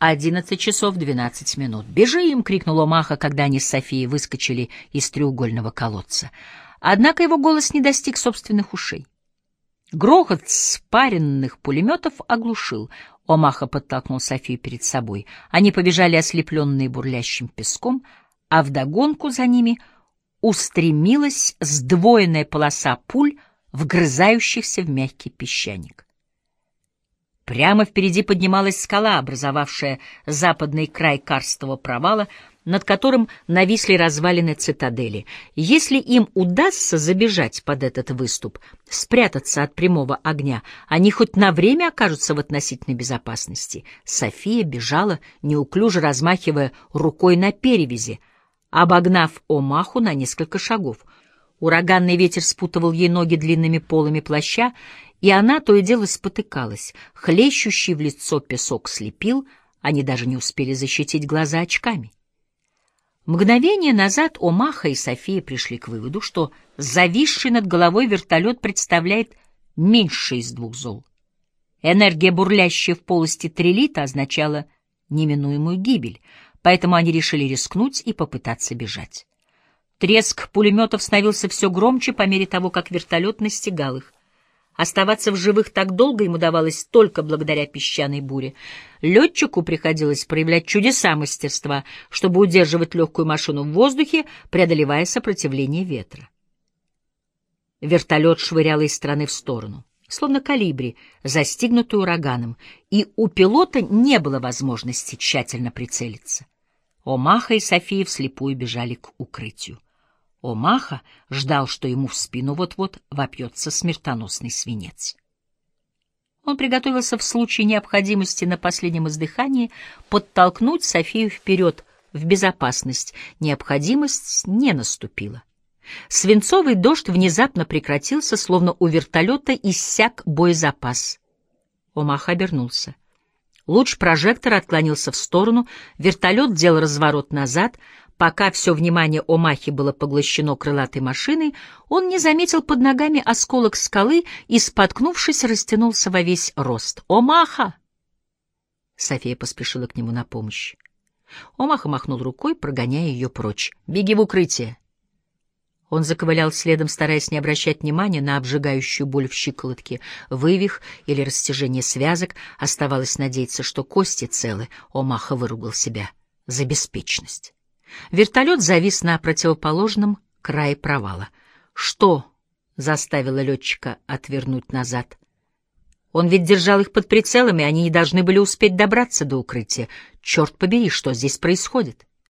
11 часов 12 минут. «Бежим!» — крикнул Омаха, когда они с Софией выскочили из треугольного колодца. Однако его голос не достиг собственных ушей. Грохот спаренных пулеметов оглушил. Омаха подтолкнул Софию перед собой. Они побежали ослепленные бурлящим песком, а вдогонку за ними устремилась сдвоенная полоса пуль, вгрызающихся в мягкий песчаник. Прямо впереди поднималась скала, образовавшая западный край карстового провала, над которым нависли развалины цитадели. Если им удастся забежать под этот выступ, спрятаться от прямого огня, они хоть на время окажутся в относительной безопасности. София бежала, неуклюже размахивая рукой на перевязи, обогнав Омаху на несколько шагов. Ураганный ветер спутывал ей ноги длинными полами плаща, и она то и дело спотыкалась. Хлещущий в лицо песок слепил, они даже не успели защитить глаза очками. Мгновение назад Омаха и София пришли к выводу, что зависший над головой вертолет представляет меньше из двух зол. Энергия, бурлящая в полости трилита, означала неминуемую гибель, поэтому они решили рискнуть и попытаться бежать. Треск пулеметов становился все громче по мере того, как вертолет настигал их. Оставаться в живых так долго ему давалось только благодаря песчаной буре. Летчику приходилось проявлять чудеса мастерства, чтобы удерживать легкую машину в воздухе, преодолевая сопротивление ветра. Вертолет швырял из стороны в сторону, словно калибри, застигнутый ураганом, и у пилота не было возможности тщательно прицелиться. Омаха и София вслепую бежали к укрытию. Омаха ждал, что ему в спину вот-вот вопьется смертоносный свинец. Он приготовился в случае необходимости на последнем издыхании подтолкнуть Софию вперед в безопасность. Необходимость не наступила. Свинцовый дождь внезапно прекратился, словно у вертолета иссяк боезапас. Омаха обернулся. Луч прожектора отклонился в сторону, вертолет делал разворот назад — Пока все внимание Омахи было поглощено крылатой машиной, он не заметил под ногами осколок скалы и, споткнувшись, растянулся во весь рост. «Омаха!» София поспешила к нему на помощь. Омаха махнул рукой, прогоняя ее прочь. «Беги в укрытие!» Он заковылял следом, стараясь не обращать внимания на обжигающую боль в щиколотке, вывих или растяжение связок. Оставалось надеяться, что кости целы. Омаха выругал себя за беспечность. Вертолет завис на противоположном крае провала. Что заставило летчика отвернуть назад? Он ведь держал их под прицелами, они не должны были успеть добраться до укрытия. Черт побери, что здесь происходит?